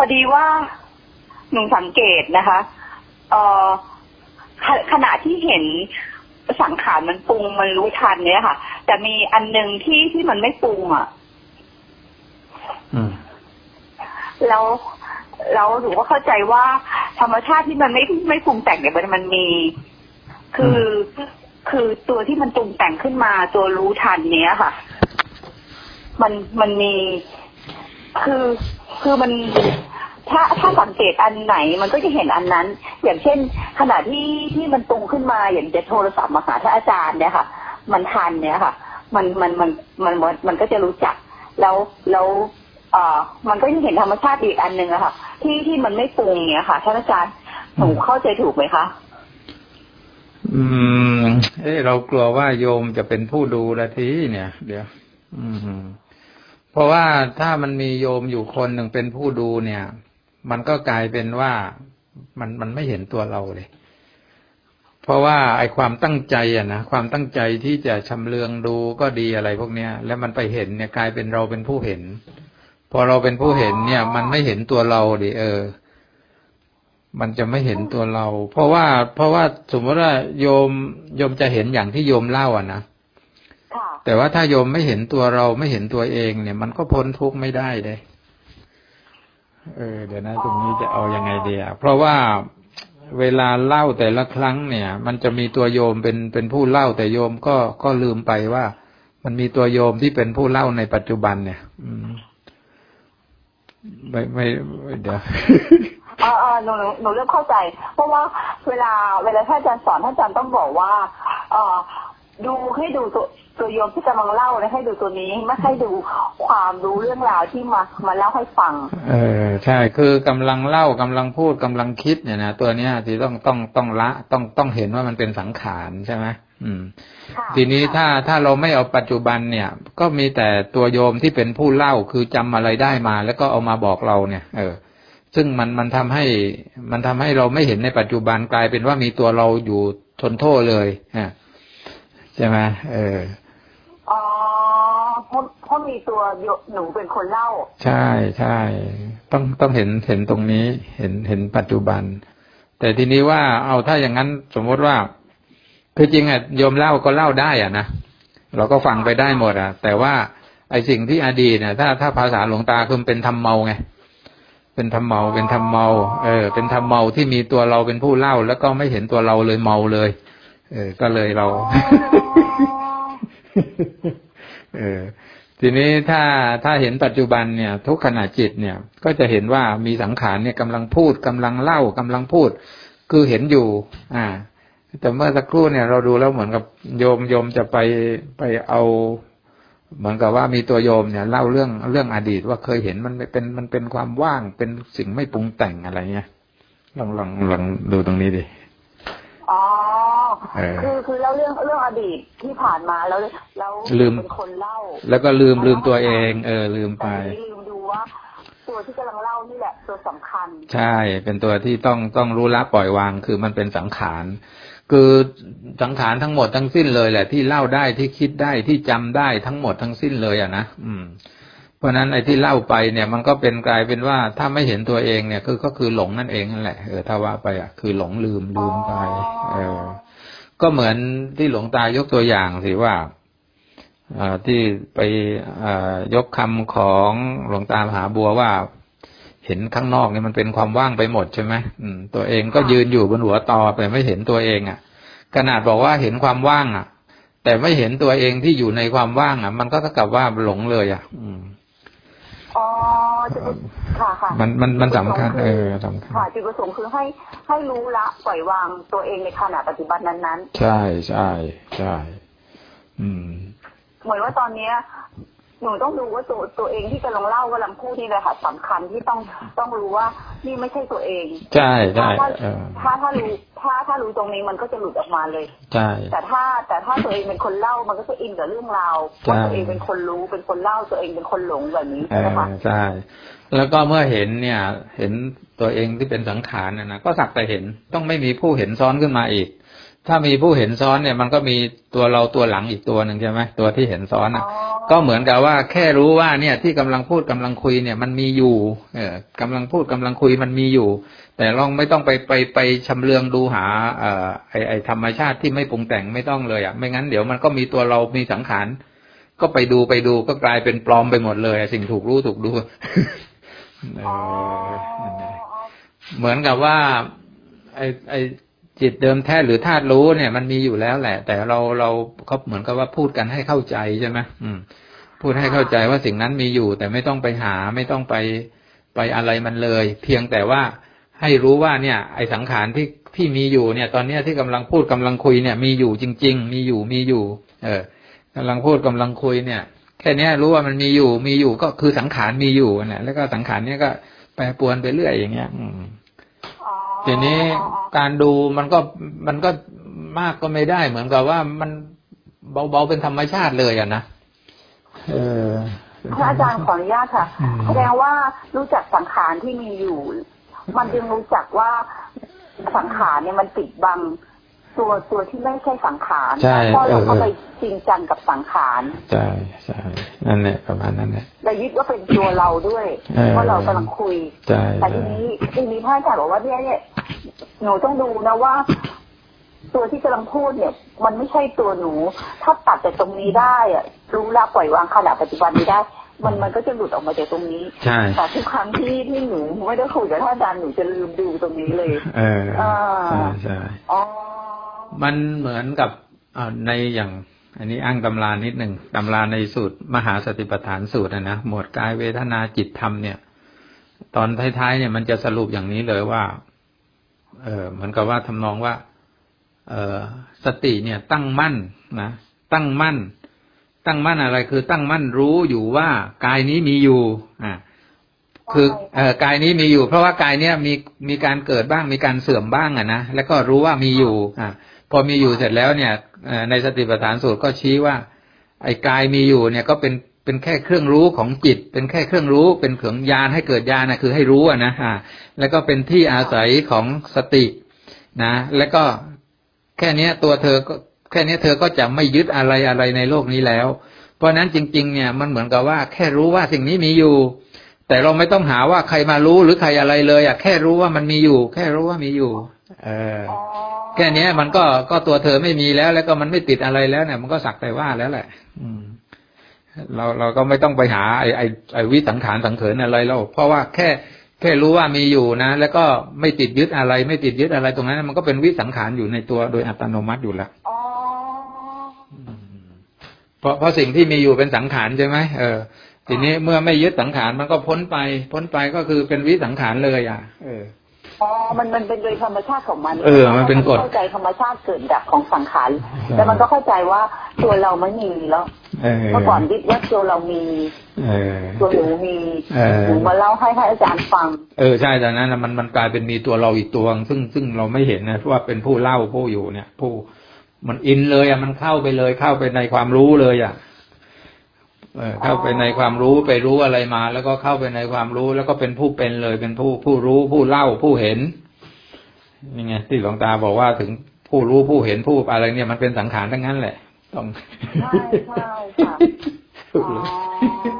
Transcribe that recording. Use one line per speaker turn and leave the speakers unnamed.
อดีว่าหนูสังเกตนะคะเอ่อขขณะที่เห็นสังขารมันปรุงมันรู้ทันเนี่ยค่ะ แต่มีอันหนึ่งที่ที่มันไม่ปรุงอะ
อืม
แล้วแล้วหนูก็เข้าใจว่า ธรรมชาติที่มันไม่ไม่ปรุงแต่งเนี่ยมันมันมี คือคือตัวที่มันปรุงแต่งขึ้นมาตัวรู้ทันเนี้ยค่ะ มันมันมี คือคือมัน ถ้าถ้าสังเกตอันไหนมันก็จะเห็นอันนั้น อย่างเช่น ขณะที่ที่มันปรุงขึ้นมาอย่างจะโทรศัพท์มาหาท่านอาจารย์เนี่ยค่ะ มันทันเนี่ยค่ะมันมันมันมันมันมันก็จะรู้จัก แล้วแล้วเอ่อมันก็จะเห็นธรรมชาติอีกอันหนึ่งอะค่ะ ที่ที่มันไม่ปรุงเนี่ยค่ะท่านอาจารย์หนูเข้าใจถูกไหมคะ
อืม เอ้เรากลัวว่าโยมจะเป็นผู้ดูละทีเนี่ย เดี๋ยว อืม เพราะว่าถ้ามันมีโยมอยู่คนหนึ่งเป็นผู้ดูเนี่ย มันก็กลายเป็นว่ามันมันไม่เห็นตัวเราเลย เพราะว่าไอ้ความตั้งใจอะนะความตั้งใจที่จะชำเลืองดูก็ดีอะไรพวกเนี้ย แล้วมันไปเห็นเนี่ยกลายเป็นเราเป็นผู้เห็น พอเราเป็นผู้เห็นเนี่ย มันไม่เห็นตัวเราดิเออ มันจะไม่เห็นตัวเรา เพราะว่า เพราะว่าสมมติว่าโยมโยมจะเห็นอย่างที่โยมเล่าอะนะ
ค่ะ
แต่ว่าถ้าโยมไม่เห็นตัวเราไม่เห็นตัวเองเนี่ย มันก็พ้นทุกข์ไม่ได้เลย เออเดี๋ยวนะ ตรงนี้จะเอายังไงเดีอะเพราะว่าเวลาเล่าแต่ละครั้งเนี่ย มันจะมีตัวโยมเป็นเป็นผู้เล่าแต่โยมก็ก็ลืมไปว่า มันมีตัวโยมที่เป็นผู้เล่าในปัจจุบันเนี่ย อืมไม่ไม่เดี๋ยว
ออเอหนูหนูหนูเริ่มเข้าใจ เพราะว่าเวลา เวลาท่านอาจารย์สอนท่านอาจารย์ต้องบอกว่า เออ ดูให้ดูตัวตัวโยมที่กำลังเล่านะให้ดูตัวนี้ไม่ให้ดูความรู้เรื่องราวที่มามาเล่าให้ฟัง
เออใช่คือกำลังเล่ากำลังพูดกำลังคิดเนี่ยนะตัวเนี้ยที่ต้องต้องต้องละต้องต้องเห็นว่ามันเป็นสังขารใช่ไหมอืม
ค่ะ
ทีนี้ถ้าถ้าเราไม่เอาปัจจุบันเนี่ย ก็มีแต่ตัวโยมที่เป็นผู้เล่าคือจำอะไรได้มา แล้วก็เอามาบอกเราเนี่ย เออ ซึ่งมันมันทำให้มันทำให้เราไม่เห็นในปัจจุบันกลายเป็นว่ามีตัวเราอยู่ทนโทษเลยอะ ใช่ไหมเออ
อ๋อเพราะเพราะมีตัวโยหนูเป็นคนเล่า
ใช่ใช่ต้องต้องเห็นเห็นตรงนี้ เห็นเห็นปัจจุบัน แต่ทีนี้ว่าเอาถ้าอย่างนั้นสมมติว่า คือจริงอะโยมเล่าก็เล่าได้อะนะเราก็ฟังไปได้หมดอะ แต่ว่าไอสิ่งที่อดีตเนี่ยถ้าถ้าภาษาหลวงตาคือเป็นทำเมาไงเป็นทำเมาเป็นทำเมา เออ เป็นทำเมาที่มีตัวเราเป็นผู้เล่า แล้วก็ไม่เห็นตัวเราเลยเมาเลย เออ ก็เลยเรา เออ ทีนี้ถ้าถ้าเห็นปัจจุบันเนี่ย ทุกขณะจิตเนี่ย ก็จะเห็นว่ามีสังขารเนี่ยกำลังพูดกำลังเล่ากำลังพูด คือเห็นอยู่ อ่า แต่เมื่อสักครู่เนี่ยเราดูแล้วเหมือนกับโยมโยมจะไปไปเอาเหมือนกับว่ามีตัวโยมเนี่ยเล่าเรื่องเรื่องอดีตว่าเคยเห็นมันเป็นมันเป็นความว่างเป็นสิ่งไม่ปรุงแต่งอะไรเงี้ยลองลองลองดูตรงนี้ดิ
อ๋อ คือคือเล่าเรื่องเรื่องอดีตที่ผ่านมาแล้วแล้ว
ลืม
เป็นคนเล่า
แล้วก็ลืมลืมตัวเอง เออ ลืมไป
แต่ลืมดูว่าตัวที่กำลังเล่านี่แหละตัวสำคัญ
ใช่ เป็นตัวที่ต้องต้องรู้ละปล่อยวางคือมันเป็นสังขารคือสังขารทั้งหมดทั้งสิ้นเลยแหละที่เล่าได้ที่คิดได้ที่จำได้ทั้งหมดทั้งสิ้นเลยอะนะอืม เพราะนั้นไอ้ที่เล่าไปเนี่ยมันก็เป็นกลายเป็นว่าถ้าไม่เห็นตัวเองเนี่ยคือก็คือหลงนั่นเองนั่นแหละเออถ้าว่าไปอะคือหลงลืมลืมไปเออ ก็เหมือนที่หลวงตายกตัวอย่างสิว่าอที่ไปอยกคำของหลวงตามหาบัวว่า เห็นข้างนอกเนี่ยมันเป็นความว่างไปหมดใช่ไหมตัวเองก็ยืนอยู่บนหัวตอแต่ไม่เห็นตัวเองอะ ขนาดบอกว่าเห็นความว่างอะ แต่ไม่เห็นตัวเองที่อยู่ในความว่างอะ มันก็เท่ากับว่าหลงเลยอะ อืม
จุดประค่ะค่ะ
มันมันมันสำคัญเออสำคัญ
ค่ะจุดประสงค์คือให้ให้รู้ละปล่อยวางตัวเองในขณะปัจจุบันนั้น
ใช่ใช่ใช่อืม
ๆเหมือนว่าตอนเนี้ย หนูต้องดูว่าตัวตัวเองที่กำลังเล่ากำลังพูดนี่เลยค่ะสำคัญที่ต้องต้องรู้ว่านี่ไม่ใช่ตัวเอง
ใช่ใช่
ถ้า
เออ
ถ้าถ้ารู้ถ้าถ้ารู้ตรงนี้มันก็จะหลุดออกมาเลย
ใช่
แต่ถ้าแต่ถ้าตัวเองเป็นคนเล่ามันก็จะอินกับเรื่องราว
ใช่
ว่าตัวเองเป็นคนรู้เป็นคนเล่าตัวเองเป็นคนหลงแบบนี้
เอ
ใช่ไหม
อ
คะ
ใช่แล้วก็เมื่อเห็นเนี่ย เห็นตัวเองที่เป็นสังขารนะนะก็สักแต่เห็นต้องไม่มีผู้เห็นซ้อนขึ้นมาอีกถ้ามีผู้เห็นซ้อนเนี่ยมันก็มีตัวเราตัวหลังอีกตัวหนึ่งใช่ไหมตัวที่เห็นซ้อน
อ๋
อะ
อ
ก็เหมือนกับว่าแค่รู้ว่าเนี่ยที่กำลังพูดกำลังคุยเนี่ยมันมีอยู่ เออกำลังพูดกำลังคุยมันมีอยู่ แต่ลองไม่ต้องไปไปไปชำเลืองดูหาเอ่อไอไอธรรมชาติที่ไม่ปรุงแต่งไม่ต้องเลยอะไม่งั้นเดี๋ยวมันก็มีตัวเรามีสังขารก็ไปดูไปดูก็กลายเป็นปลอมไปหมดเลยอะสิ่งถูกรู้ถูกดูเออนั่นแหละเหมือนกับว่า ไอไอ จิตเดิมแท้หรือธาตุรู้เนี่ย มันมีอยู่แล้วแหละ แต่เราเราเขาเหมือนกับว่าพูดกันให้เข้าใจใช่ไหมอืม พูดให้เข้าใจว่าสิ่งนั้นมีอยู่ แต่ไม่ต้องไปหาไม่ต้องไปไปอะไรมันเลย เพียงแต่ว่าให้รู้ว่าเนี่ย ไอสังขารที่ที่มีอยู่เนี่ย ตอนเนี้ยที่กำลังพูดกำลังคุยเนี่ย มีอยู่จริง ๆ มีอยู่มีอยู่ เออกำลังพูดกำลังคุยเนี่ย แค่เนี้ยรู้ว่ามันมีอยู่มีอยู่ก็คือสังขารมีอยู่นะแล้วก็สังขารเนี้ยก็แปรปวนไปเรื่อยอย่างเงี้ย อืม ทีนี้การดูมันก็มันก็มากก็ไม่ได้ เหมือนกับว่ามันเบาๆเป็นธรรมชาติเลยอะนะเออ
พระอาจารย์ขออนุญาตค่ะ
อืม
แสดงว่ารู้จักสังขารที่มีอยู่ มันจึงรู้จักว่าสังขารเนี่ยมันปิดบังตัวตัวที่ไม่ใช่สังขาร
ใช่
เพราะเรา
เออ
เข้าไปจริงจังกับสังขาร
ใช่ใช่นั่นแหละประมาณนั้นแหละ
และยึดว่าเป็นตัวเราด้วย
เออ
เพราะเรากำลังคุย
ใช่
แต่ทีนี้ทีนี้พระอาจารย์บอกว่าเนี่ยเนี่ย หนูต้องดูนะว่า ตัวที่กำลังพูดเนี่ย มันไม่ใช่ตัวหนู ถ้าตัดจากตรงนี้ได้อะรู้ละปล่อยวางขณะปัจจุบันนี้ได้ มันมันก็จะหลุดออกมาจากตรงนี้
ใช่
แต่ทุกครั้งที่ที่หนูไม่ได้คุยกับท่านอาจารย์หนูจะลืมดูตรงนี้เลย
เออ
อ่า
ใช่ใช่
อ๋อ
มันเหมือนกับอ่าในอย่างอันนี้อ้างตำรานิดหนึ่งตำราในสูตรมหาสติปัฏฐานสูตรนะนะหมวดกายเวทนาจิตธรรมเนี่ย ตอนท้ายๆเนี่ยมันจะสรุปอย่างนี้เลยว่า เออเหมือนกับว่าทำนองว่า เออสติเนี่ยตั้งมั่นนะตั้งมั่น ตั้งมั่นอะไร คือตั้งมั่นรู้อยู่ว่ากายนี้มีอยู่ อ่าคือ เออกายนี้มีอยู่ เพราะว่ากายเนี้ยมีมีการเกิดบ้างมีการเสื่อมบ้างอะนะแล้วก็รู้ว่ามีอยู่ อ่าพอมีอยู่เสร็จแล้วเนี่ยในสติปัฏฐานสูตรก็ชี้ว่า ไอ้กายมีอยู่เนี่ยก็เป็น เป็นแค่เครื่องรู้ของจิต เป็นแค่เครื่องรู้ เป็นเขืองยานให้เกิดยานนะคือให้รู้อะนะอ่าแล้วก็เป็นที่อาศัยของสตินะ แล้วก็แค่เนี้ยตัวเธอก็แค่เนี้ยเธอก็จะไม่ยึดอะไรอะไรในโลกนี้แล้ว เพราะฉะนั้นจริง ๆ เนี่ยมันเหมือนกับว่า แค่รู้ว่าสิ่งนี้มีอยู่ แต่เราไม่ต้องหาว่าใครมารู้หรือใครอะไรเลยอะแค่รู้ว่ามันมีอยู่ แค่รู้ว่ามีอยู่ เออ แค่นี้มันก็ก็ตัวเธอไม่มีแล้ว แล้วก็มันไม่ติดอะไรแล้วเนี่ยมันก็สักแต่ว่าแล้วแหละ อืม เราเราก็ไม่ต้องไปหาไอ้ไอ้ไอ้วิสังขารสังเขินอะไรแล้วเพราะว่าแค่แค่รู้ว่ามีอยู่นะ แล้วก็ไม่ติดยึดอะไร ไม่ติดยึดอะไรตรงนั้น มันก็เป็นวิสังขารอยู่ในตัวโดยอัตโนมัติอยู่แล้ว
อ๋อ
เพราะเพราะสิ่งที่มีอยู่เป็นสังขารใช่ไหมเออทีนี้เมื่อไม่ยึดสังขารมันก็พ้นไป พ้นไปก็คือเป็นวิสังขารเลยอะ เออ
อ๋อ มันมันเป็นโดยธรรมชาติของมัน
เออ มันเป็นกฎ
เข้าใจธรรมชาติเกิดดับของสังขารแต่มันก็เข้าใจว่าตัวเราไม่มีแล้ว
เออ
เมื่อก่อนยึดว่าตัวเรามี
เออ
ตัวหนูมี
เออ
หนูมาเล่าให้พระอาจารย์ฟัง
เออใช่ตอนนั้นน่ะมันมันกลายเป็นมีตัวเราอีกตัวซึ่งซึ่งเราไม่เห็นนะว่าเป็นผู้เล่าผู้อยู่เนี่ย ผู้มันอินเลยอะมันเข้าไปเลยเข้าไปในความรู้เลยอะเออเข้าไปในความรู้ไปรู้อะไรมา แล้วก็เข้าไปในความรู้แล้วก็เป็นผู้เป็นเลย เป็นผู้ผู้รู้ผู้เล่าผู้เห็นนี่ไงที่หลวงตาบอกว่าถึงผู้รู้ผู้เห็นผู้อะไรเนี่ยมันเป็นสังขารทั้งนั้นแหละ ต้อง
ใช่ใช่ค่ะ
ถูกเลย
อ๋อ